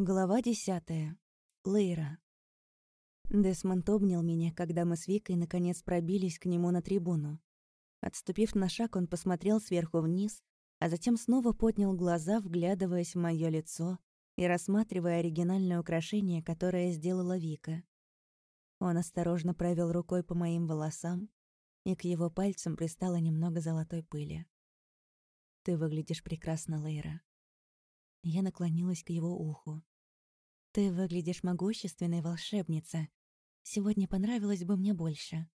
Глава десятая. Лейра. Десмонд обнял меня, когда мы с Викой наконец пробились к нему на трибуну. Отступив на шаг, он посмотрел сверху вниз, а затем снова поднял глаза, вглядываясь в моё лицо и рассматривая оригинальное украшение, которое сделала Вика. Он осторожно провел рукой по моим волосам, и к его пальцам пристало немного золотой пыли. «Ты выглядишь прекрасно, Лейра», я наклонилась к его уху. «Ты выглядишь могущественной, волшебница. Сегодня понравилось бы мне больше».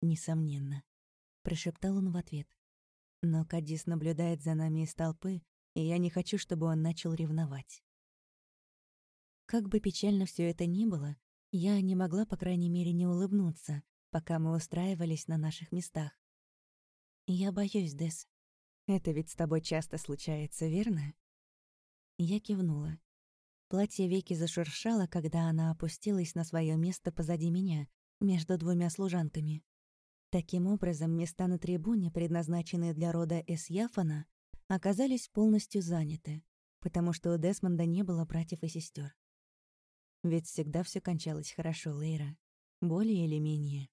«Несомненно», — прошептал он в ответ. «Но Кадис наблюдает за нами из толпы, и я не хочу, чтобы он начал ревновать». Как бы печально все это ни было, я не могла, по крайней мере, не улыбнуться, пока мы устраивались на наших местах. «Я боюсь, Дес. Это ведь с тобой часто случается, верно?» Я кивнула. Платье Веки зашуршало, когда она опустилась на свое место позади меня, между двумя служанками. Таким образом, места на трибуне, предназначенные для рода Эсьяфана, оказались полностью заняты, потому что у Десмонда не было братьев и сестер. Ведь всегда все кончалось хорошо, Лейра. Более или менее.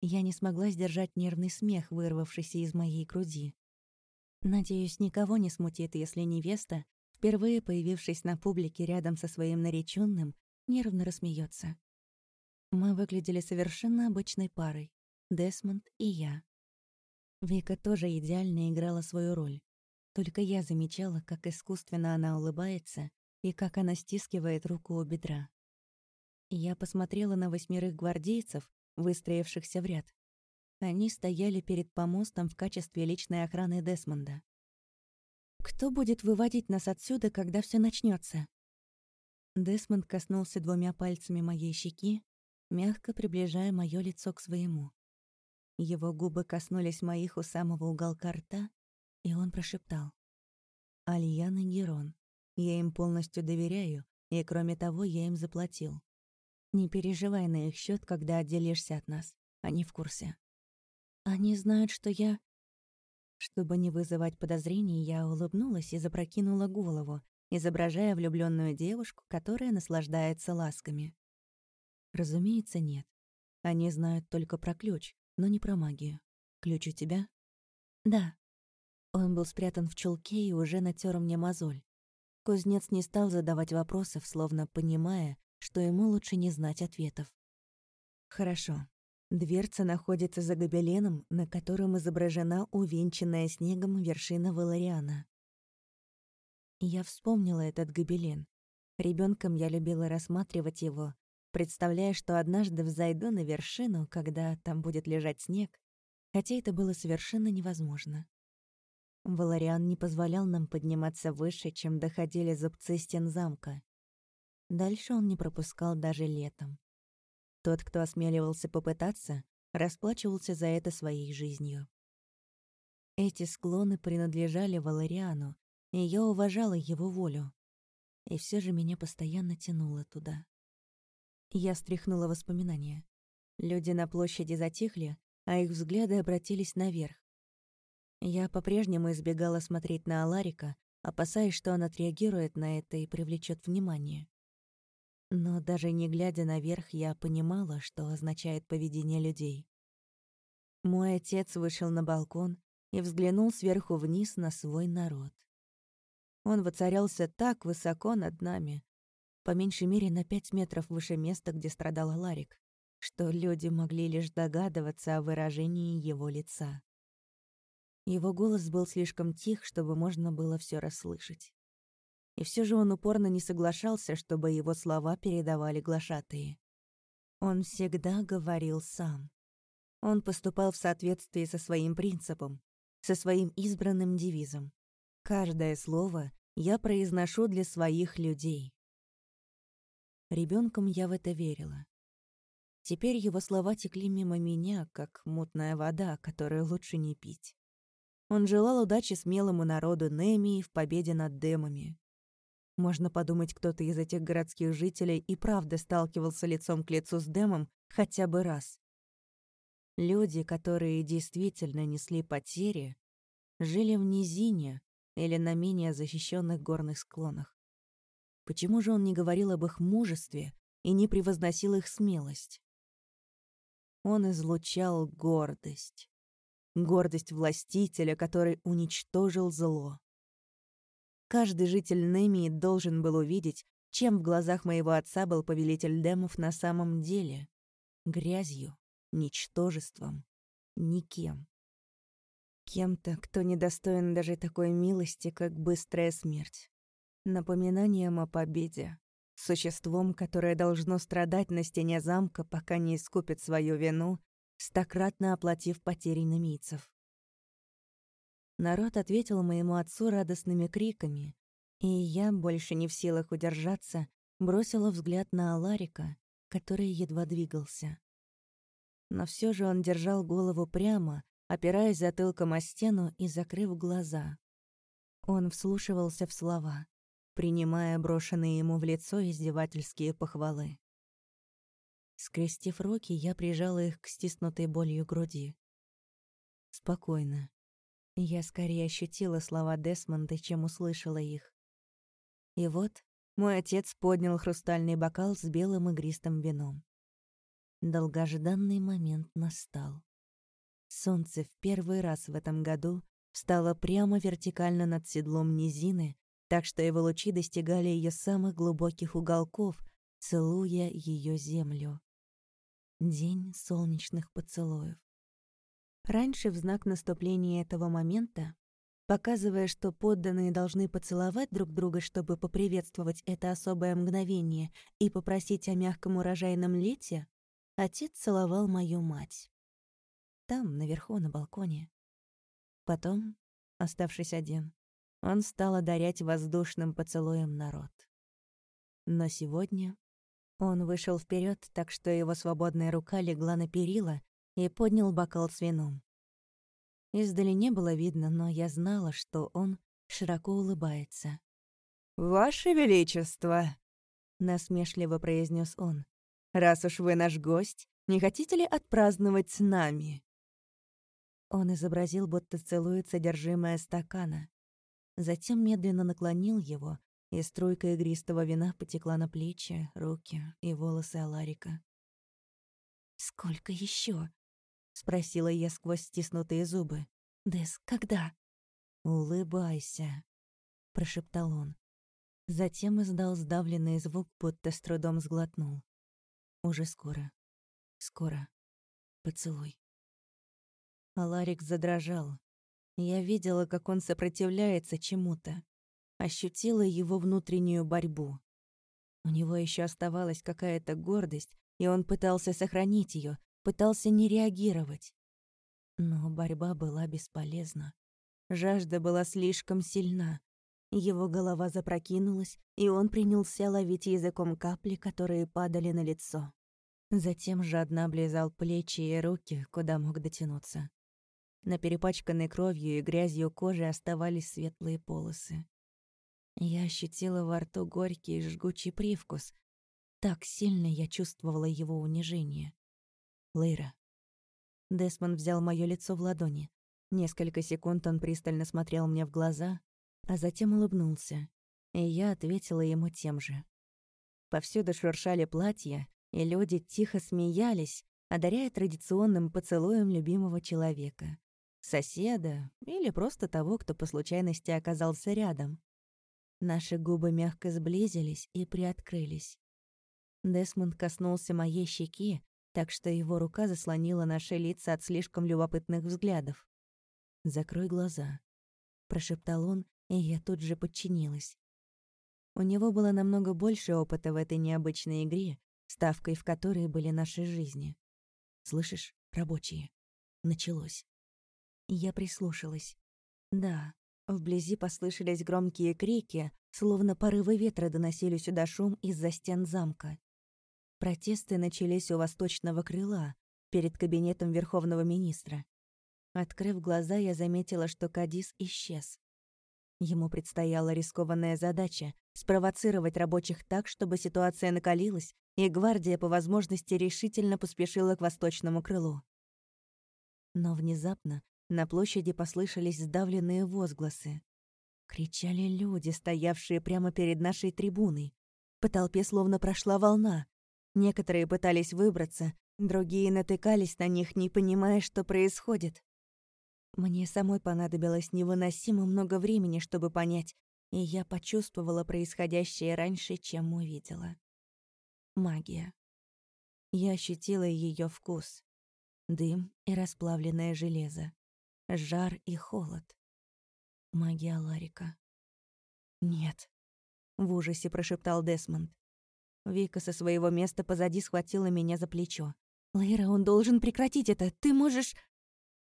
Я не смогла сдержать нервный смех, вырвавшийся из моей груди. Надеюсь, никого не смутит, если невеста, впервые появившись на публике рядом со своим нареченным, нервно рассмеется. Мы выглядели совершенно обычной парой — Десмонд и я. Вика тоже идеально играла свою роль. Только я замечала, как искусственно она улыбается и как она стискивает руку у бедра. Я посмотрела на восьмерых гвардейцев, выстроившихся в ряд. Они стояли перед помостом в качестве личной охраны Десмонда. Кто будет выводить нас отсюда, когда все начнется? Десмонд коснулся двумя пальцами моей щеки, мягко приближая мое лицо к своему. Его губы коснулись моих у самого уголка рта, и он прошептал. «Альян и Герон. Я им полностью доверяю, и кроме того, я им заплатил. Не переживай на их счет, когда отделишься от нас. Они в курсе. Они знают, что я... Чтобы не вызывать подозрений, я улыбнулась и запрокинула голову, изображая влюбленную девушку, которая наслаждается ласками. Разумеется, нет. Они знают только про ключ, но не про магию. Ключ у тебя? Да. Он был спрятан в чулке и уже натер мне мозоль. Кузнец не стал задавать вопросов, словно понимая, что ему лучше не знать ответов. Хорошо. Дверца находится за гобеленом, на котором изображена увенчанная снегом вершина Валариана. Я вспомнила этот гобелен. Ребенком я любила рассматривать его, представляя, что однажды взойду на вершину, когда там будет лежать снег, хотя это было совершенно невозможно. Валариан не позволял нам подниматься выше, чем доходили зубцы стен замка. Дальше он не пропускал даже летом. Тот, кто осмеливался попытаться, расплачивался за это своей жизнью. Эти склоны принадлежали Валариану, и я уважала его волю. И все же меня постоянно тянуло туда. Я стряхнула воспоминания. Люди на площади затихли, а их взгляды обратились наверх. Я по-прежнему избегала смотреть на Аларика, опасаясь, что он отреагирует на это и привлечет внимание. Но даже не глядя наверх, я понимала, что означает поведение людей. Мой отец вышел на балкон и взглянул сверху вниз на свой народ. Он воцарялся так высоко над нами, по меньшей мере на пять метров выше места, где страдал Ларик, что люди могли лишь догадываться о выражении его лица. Его голос был слишком тих, чтобы можно было все расслышать. И все же он упорно не соглашался, чтобы его слова передавали глашатые. Он всегда говорил сам. Он поступал в соответствии со своим принципом, со своим избранным девизом. Каждое слово я произношу для своих людей. Ребенком я в это верила. Теперь его слова текли мимо меня, как мутная вода, которую лучше не пить. Он желал удачи смелому народу Немии в победе над демами. Можно подумать, кто-то из этих городских жителей и правда сталкивался лицом к лицу с Дэмом хотя бы раз. Люди, которые действительно несли потери, жили в низине или на менее защищенных горных склонах. Почему же он не говорил об их мужестве и не превозносил их смелость? Он излучал гордость. Гордость властителя, который уничтожил зло. Каждый житель Немии должен был увидеть, чем в глазах моего отца был повелитель демов на самом деле. Грязью, ничтожеством, никем. Кем-то, кто недостоин даже такой милости, как быстрая смерть. Напоминанием о победе. Существом, которое должно страдать на стене замка, пока не искупит свою вину, стократно оплатив потери намийцев. Народ ответил моему отцу радостными криками, и я, больше не в силах удержаться, бросила взгляд на Аларика, который едва двигался. Но все же он держал голову прямо, опираясь затылком о стену и закрыв глаза. Он вслушивался в слова, принимая брошенные ему в лицо издевательские похвалы. Скрестив руки, я прижала их к стиснутой болью груди. Спокойно. Я скорее ощутила слова Десмонда, чем услышала их. И вот мой отец поднял хрустальный бокал с белым игристым вином. Долгожданный момент настал. Солнце в первый раз в этом году встало прямо вертикально над седлом низины, так что его лучи достигали ее самых глубоких уголков, целуя ее землю. День солнечных поцелуев. Раньше в знак наступления этого момента, показывая, что подданные должны поцеловать друг друга, чтобы поприветствовать это особое мгновение и попросить о мягком урожайном лете, отец целовал мою мать. Там, наверху, на балконе. Потом, оставшись один, он стал одарять воздушным поцелуем народ. Но сегодня он вышел вперед, так что его свободная рука легла на перила и поднял бокал с вином. Издали не было видно, но я знала, что он широко улыбается. «Ваше Величество!» — насмешливо произнес он. «Раз уж вы наш гость, не хотите ли отпраздновать с нами?» Он изобразил, будто целует содержимое стакана. Затем медленно наклонил его, и струйка игристого вина потекла на плечи, руки и волосы Аларика. «Сколько еще? Спросила я сквозь стиснутые зубы. «Дес, когда?» «Улыбайся», — прошептал он. Затем издал сдавленный звук, будто с трудом сглотнул. «Уже скоро. Скоро. Поцелуй». Аларик задрожал. Я видела, как он сопротивляется чему-то. Ощутила его внутреннюю борьбу. У него еще оставалась какая-то гордость, и он пытался сохранить ее, пытался не реагировать. Но борьба была бесполезна. Жажда была слишком сильна. Его голова запрокинулась, и он принялся ловить языком капли, которые падали на лицо. Затем жадно облизал плечи и руки, куда мог дотянуться. На перепачканной кровью и грязью кожи оставались светлые полосы. Я ощутила во рту горький и жгучий привкус. Так сильно я чувствовала его унижение. Лейра. Десмонд взял моё лицо в ладони. Несколько секунд он пристально смотрел мне в глаза, а затем улыбнулся, и я ответила ему тем же. Повсюду шуршали платья, и люди тихо смеялись, одаряя традиционным поцелуем любимого человека соседа или просто того, кто по случайности оказался рядом. Наши губы мягко сблизились и приоткрылись. Десмонд коснулся моей щеки, так что его рука заслонила наши лица от слишком любопытных взглядов. «Закрой глаза», — прошептал он, и я тут же подчинилась. У него было намного больше опыта в этой необычной игре, ставкой в которой были наши жизни. «Слышишь, рабочие?» Началось. Я прислушалась. Да, вблизи послышались громкие крики, словно порывы ветра доносили сюда шум из-за стен замка. Протесты начались у восточного крыла, перед кабинетом Верховного Министра. Открыв глаза, я заметила, что Кадис исчез. Ему предстояла рискованная задача — спровоцировать рабочих так, чтобы ситуация накалилась, и гвардия по возможности решительно поспешила к восточному крылу. Но внезапно на площади послышались сдавленные возгласы. Кричали люди, стоявшие прямо перед нашей трибуной. По толпе словно прошла волна. Некоторые пытались выбраться, другие натыкались на них, не понимая, что происходит. Мне самой понадобилось невыносимо много времени, чтобы понять, и я почувствовала происходящее раньше, чем увидела. Магия. Я ощутила ее вкус. Дым и расплавленное железо. Жар и холод. Магия Ларика. «Нет», — в ужасе прошептал Десмонд. Вика со своего места позади схватила меня за плечо. «Лейра, он должен прекратить это! Ты можешь...»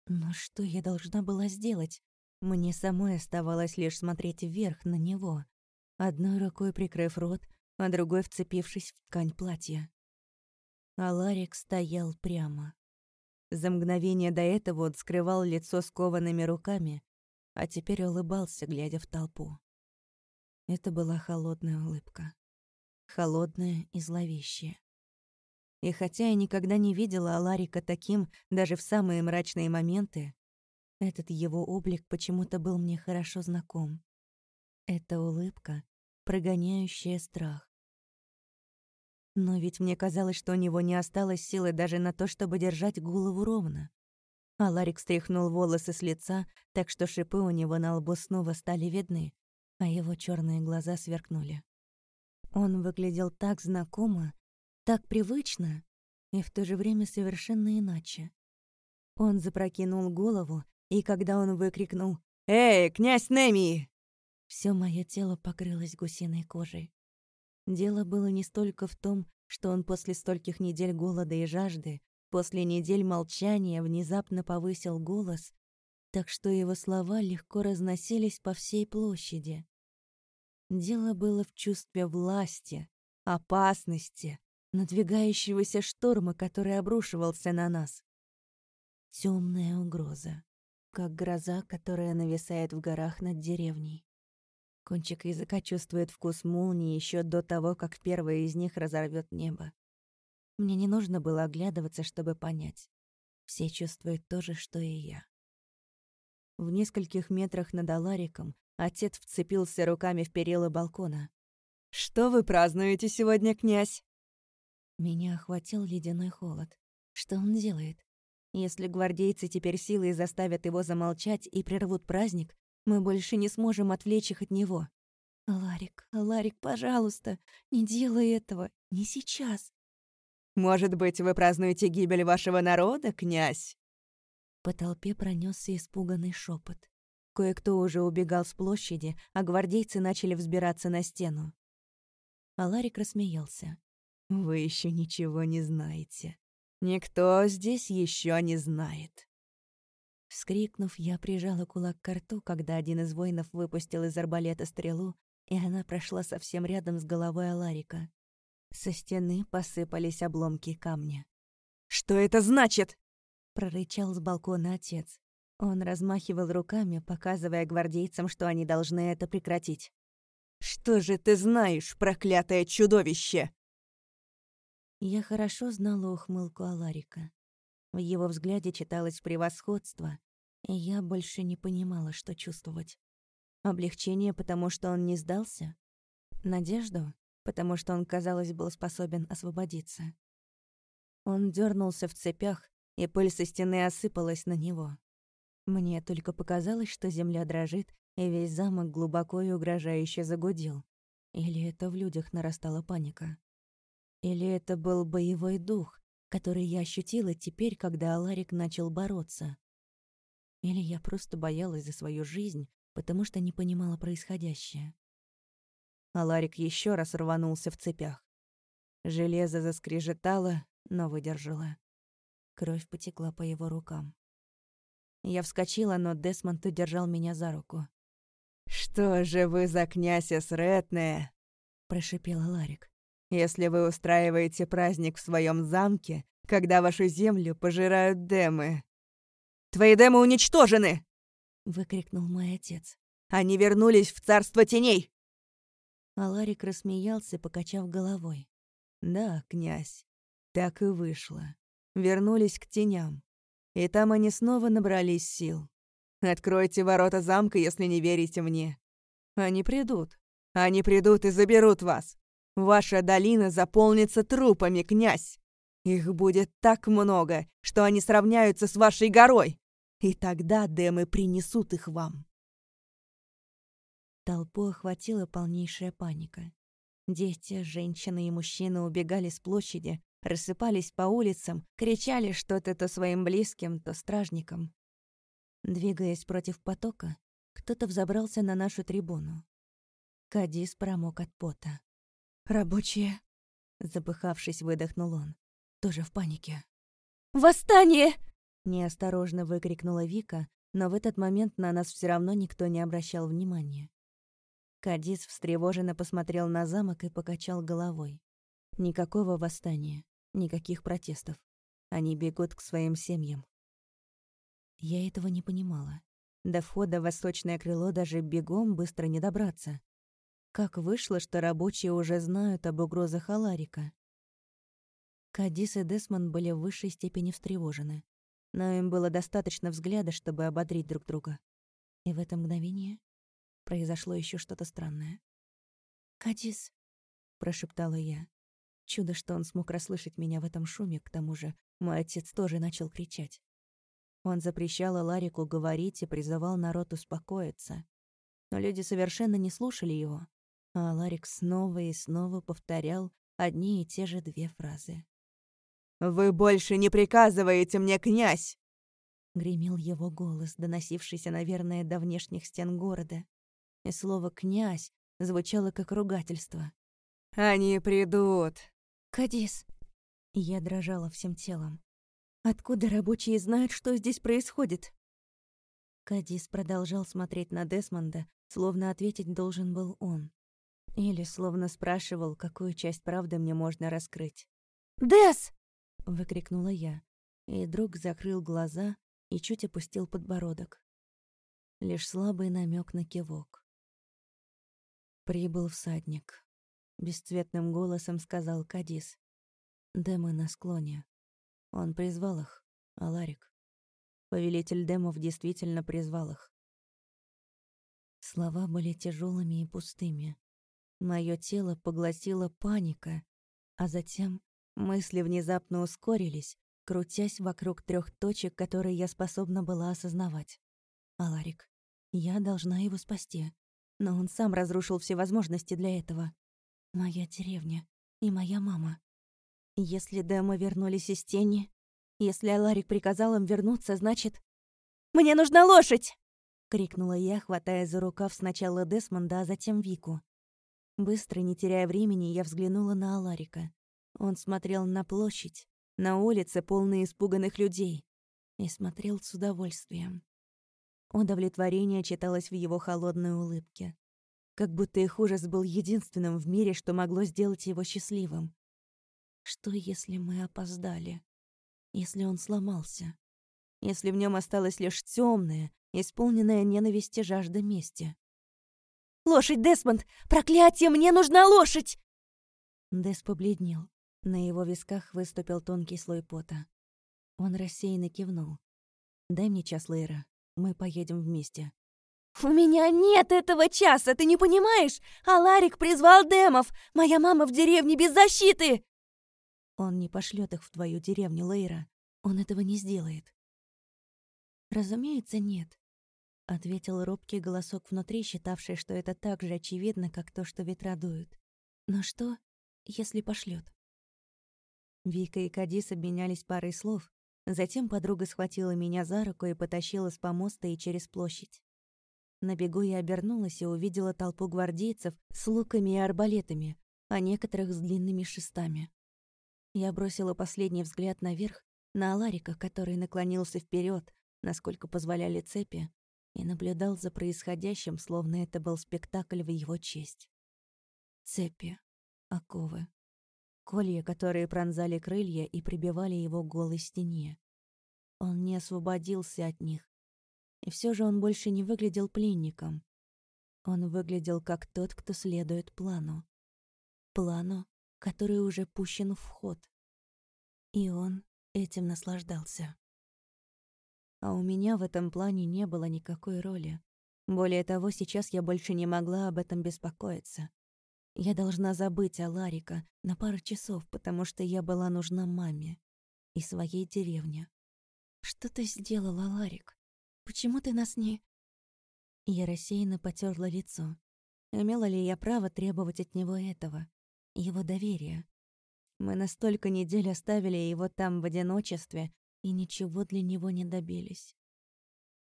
Но что я должна была сделать? Мне самой оставалось лишь смотреть вверх на него, одной рукой прикрыв рот, а другой вцепившись в ткань платья. А Ларик стоял прямо. За мгновение до этого он скрывал лицо скованными руками, а теперь улыбался, глядя в толпу. Это была холодная улыбка. Холодная и зловещая. И хотя я никогда не видела Аларика таким даже в самые мрачные моменты, этот его облик почему-то был мне хорошо знаком. Это улыбка, прогоняющая страх. Но ведь мне казалось, что у него не осталось силы даже на то, чтобы держать голову ровно. А Ларик стряхнул волосы с лица, так что шипы у него на лбу снова стали видны, а его черные глаза сверкнули. Он выглядел так знакомо, так привычно и в то же время совершенно иначе. Он запрокинул голову, и когда он выкрикнул «Эй, князь Неми!», все мое тело покрылось гусиной кожей. Дело было не столько в том, что он после стольких недель голода и жажды После недель молчания внезапно повысил голос, так что его слова легко разносились по всей площади. Дело было в чувстве власти, опасности, надвигающегося шторма, который обрушивался на нас. Темная угроза, как гроза, которая нависает в горах над деревней. Кончик языка чувствует вкус молнии еще до того, как первая из них разорвет небо. Мне не нужно было оглядываться, чтобы понять. Все чувствуют то же, что и я. В нескольких метрах над Алариком отец вцепился руками в перила балкона. «Что вы празднуете сегодня, князь?» Меня охватил ледяной холод. Что он делает? Если гвардейцы теперь силой заставят его замолчать и прервут праздник, мы больше не сможем отвлечь их от него. «Ларик, Ларик, пожалуйста, не делай этого, не сейчас. Может быть, вы празднуете гибель вашего народа, князь?» По толпе пронесся испуганный шепот. Кое-кто уже убегал с площади, а гвардейцы начали взбираться на стену. Аларик рассмеялся. «Вы еще ничего не знаете. Никто здесь еще не знает». Вскрикнув, я прижала кулак к рту, когда один из воинов выпустил из арбалета стрелу, и она прошла совсем рядом с головой Аларика. Со стены посыпались обломки камня. «Что это значит?» — прорычал с балкона отец. Он размахивал руками, показывая гвардейцам, что они должны это прекратить. «Что же ты знаешь, проклятое чудовище?» Я хорошо знала ухмылку Аларика. В его взгляде читалось превосходство, и я больше не понимала, что чувствовать. Облегчение, потому что он не сдался? Надежду? потому что он, казалось, был способен освободиться. Он дернулся в цепях, и пыль со стены осыпалась на него. Мне только показалось, что земля дрожит, и весь замок глубоко и угрожающе загудел. Или это в людях нарастала паника? Или это был боевой дух, который я ощутила теперь, когда Аларик начал бороться? Или я просто боялась за свою жизнь, потому что не понимала происходящее? а Ларик еще раз рванулся в цепях. Железо заскрежетало, но выдержало. Кровь потекла по его рукам. Я вскочила, но Десмонд удержал меня за руку. «Что же вы за князь Эсретная?» — прошипел Ларик. «Если вы устраиваете праздник в своем замке, когда вашу землю пожирают демы...» «Твои демы уничтожены!» — выкрикнул мой отец. «Они вернулись в царство теней!» А Ларик рассмеялся, покачав головой. «Да, князь, так и вышло. Вернулись к теням. И там они снова набрались сил. Откройте ворота замка, если не верите мне. Они придут. Они придут и заберут вас. Ваша долина заполнится трупами, князь. Их будет так много, что они сравняются с вашей горой. И тогда демы принесут их вам. Толпу охватила полнейшая паника. Дети, женщины и мужчины убегали с площади, рассыпались по улицам, кричали что-то то своим близким, то стражникам. Двигаясь против потока, кто-то взобрался на нашу трибуну. Кадис промок от пота. «Рабочие!» Запыхавшись, выдохнул он. Тоже в панике. «Восстание!» Неосторожно выкрикнула Вика, но в этот момент на нас все равно никто не обращал внимания. Кадис встревоженно посмотрел на замок и покачал головой. Никакого восстания, никаких протестов. Они бегут к своим семьям. Я этого не понимала. До входа в восточное крыло даже бегом быстро не добраться. Как вышло, что рабочие уже знают об угрозах Аларика? Кадис и Десмонд были в высшей степени встревожены. Но им было достаточно взгляда, чтобы ободрить друг друга. И в это мгновение произошло еще что-то странное. «Кадис», — прошептала я. Чудо, что он смог расслышать меня в этом шуме, к тому же мой отец тоже начал кричать. Он запрещал Ларику говорить и призывал народ успокоиться. Но люди совершенно не слушали его, а Ларик снова и снова повторял одни и те же две фразы. «Вы больше не приказываете мне, князь!» Гремел его голос, доносившийся, наверное, до внешних стен города и слово «князь» звучало как ругательство. «Они придут!» «Кадис!» Я дрожала всем телом. «Откуда рабочие знают, что здесь происходит?» Кадис продолжал смотреть на Десмонда, словно ответить должен был он. Или словно спрашивал, какую часть правды мне можно раскрыть. «Дес!» — выкрикнула я. И друг закрыл глаза и чуть опустил подбородок. Лишь слабый намек на кивок. Прибыл всадник. Бесцветным голосом сказал Кадис. Демы на склоне. Он призвал их, Аларик. Повелитель демов действительно призвал их. Слова были тяжелыми и пустыми. Мое тело поглотила паника, а затем мысли внезапно ускорились, крутясь вокруг трех точек, которые я способна была осознавать. Аларик, я должна его спасти но он сам разрушил все возможности для этого. Моя деревня и моя мама. Если Дэма вернулись из тени, если Аларик приказал им вернуться, значит... «Мне нужна лошадь!» — крикнула я, хватая за рукав сначала Десмонда, а затем Вику. Быстро, не теряя времени, я взглянула на Аларика. Он смотрел на площадь, на улицы, полные испуганных людей, и смотрел с удовольствием. Удовлетворение читалось в его холодной улыбке. Как будто их ужас был единственным в мире, что могло сделать его счастливым. Что, если мы опоздали? Если он сломался? Если в нем осталась лишь темная, исполненная ненависти жажда мести? «Лошадь, Десмонд! Проклятие, мне нужна лошадь!» Дес побледнел. На его висках выступил тонкий слой пота. Он рассеянно кивнул. «Дай мне час, Лейра. Мы поедем вместе». «У меня нет этого часа, ты не понимаешь? Аларик призвал демов! Моя мама в деревне без защиты!» «Он не пошлет их в твою деревню, Лейра. Он этого не сделает». «Разумеется, нет», — ответил робкий голосок внутри, считавший, что это так же очевидно, как то, что ветра дуют. «Но что, если пошлет? Вика и Кадис обменялись парой слов, Затем подруга схватила меня за руку и потащила с помоста и через площадь. На бегу я обернулась и увидела толпу гвардейцев с луками и арбалетами, а некоторых с длинными шестами. Я бросила последний взгляд наверх, на Аларика, который наклонился вперед, насколько позволяли цепи, и наблюдал за происходящим, словно это был спектакль в его честь. Цепи, оковы, Колья, которые пронзали крылья и прибивали его к голой стене. Он не освободился от них. И все же он больше не выглядел пленником. Он выглядел как тот, кто следует плану. Плану, который уже пущен в ход. И он этим наслаждался. А у меня в этом плане не было никакой роли. Более того, сейчас я больше не могла об этом беспокоиться. Я должна забыть о Ларика на пару часов, потому что я была нужна маме и своей деревне. «Что ты сделала, Ларик? Почему ты нас не...» Я рассеянно потерла лицо. Имела ли я право требовать от него этого? Его доверия? Мы настолько недель оставили его там в одиночестве и ничего для него не добились.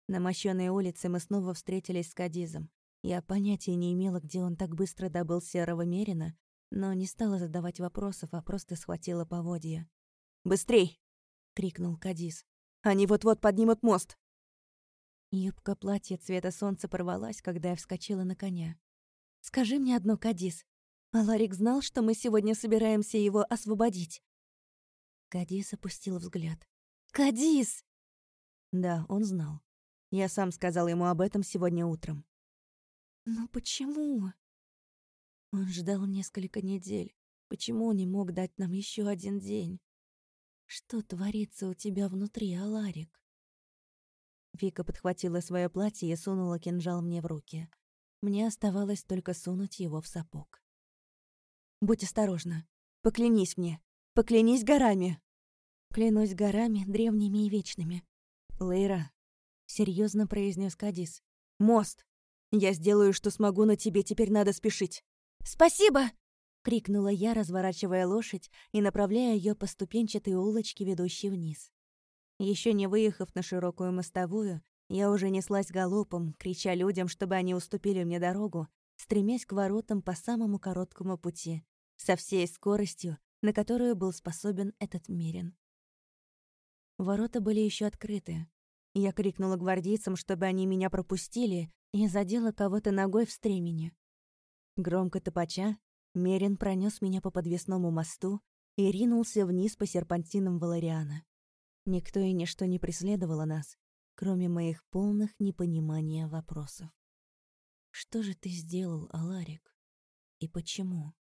На мощёной улице мы снова встретились с Кадизом. Я понятия не имела, где он так быстро добыл серого мерина, но не стала задавать вопросов, а просто схватила поводья. «Быстрей!» — крикнул Кадиз. «Они вот-вот поднимут мост!» Юбка платья цвета солнца порвалась, когда я вскочила на коня. «Скажи мне одно, Кадис. А Ларик знал, что мы сегодня собираемся его освободить?» Кадис опустил взгляд. «Кадис!» Да, он знал. Я сам сказал ему об этом сегодня утром. «Но почему?» Он ждал несколько недель. Почему не мог дать нам еще один день? Что творится у тебя внутри, Аларик? Вика подхватила свое платье и сунула кинжал мне в руки. Мне оставалось только сунуть его в сапог. «Будь осторожна. Поклянись мне. Поклянись горами!» «Клянусь горами, древними и вечными. Лейра, серьезно произнес Кадис. «Мост! Я сделаю, что смогу, но тебе теперь надо спешить». «Спасибо!» — крикнула я, разворачивая лошадь и направляя ее по ступенчатой улочке, ведущей вниз. Еще не выехав на широкую мостовую, я уже неслась галопом, крича людям, чтобы они уступили мне дорогу, стремясь к воротам по самому короткому пути, со всей скоростью, на которую был способен этот Мирин. Ворота были еще открыты, я крикнула гвардейцам, чтобы они меня пропустили, и задела кого-то ногой в стремени. Громко топача, Мерин пронес меня по подвесному мосту и ринулся вниз по серпантинам Валариана. Никто и ничто не преследовало нас, кроме моих полных непонимания вопросов. «Что же ты сделал, Аларик? И почему?»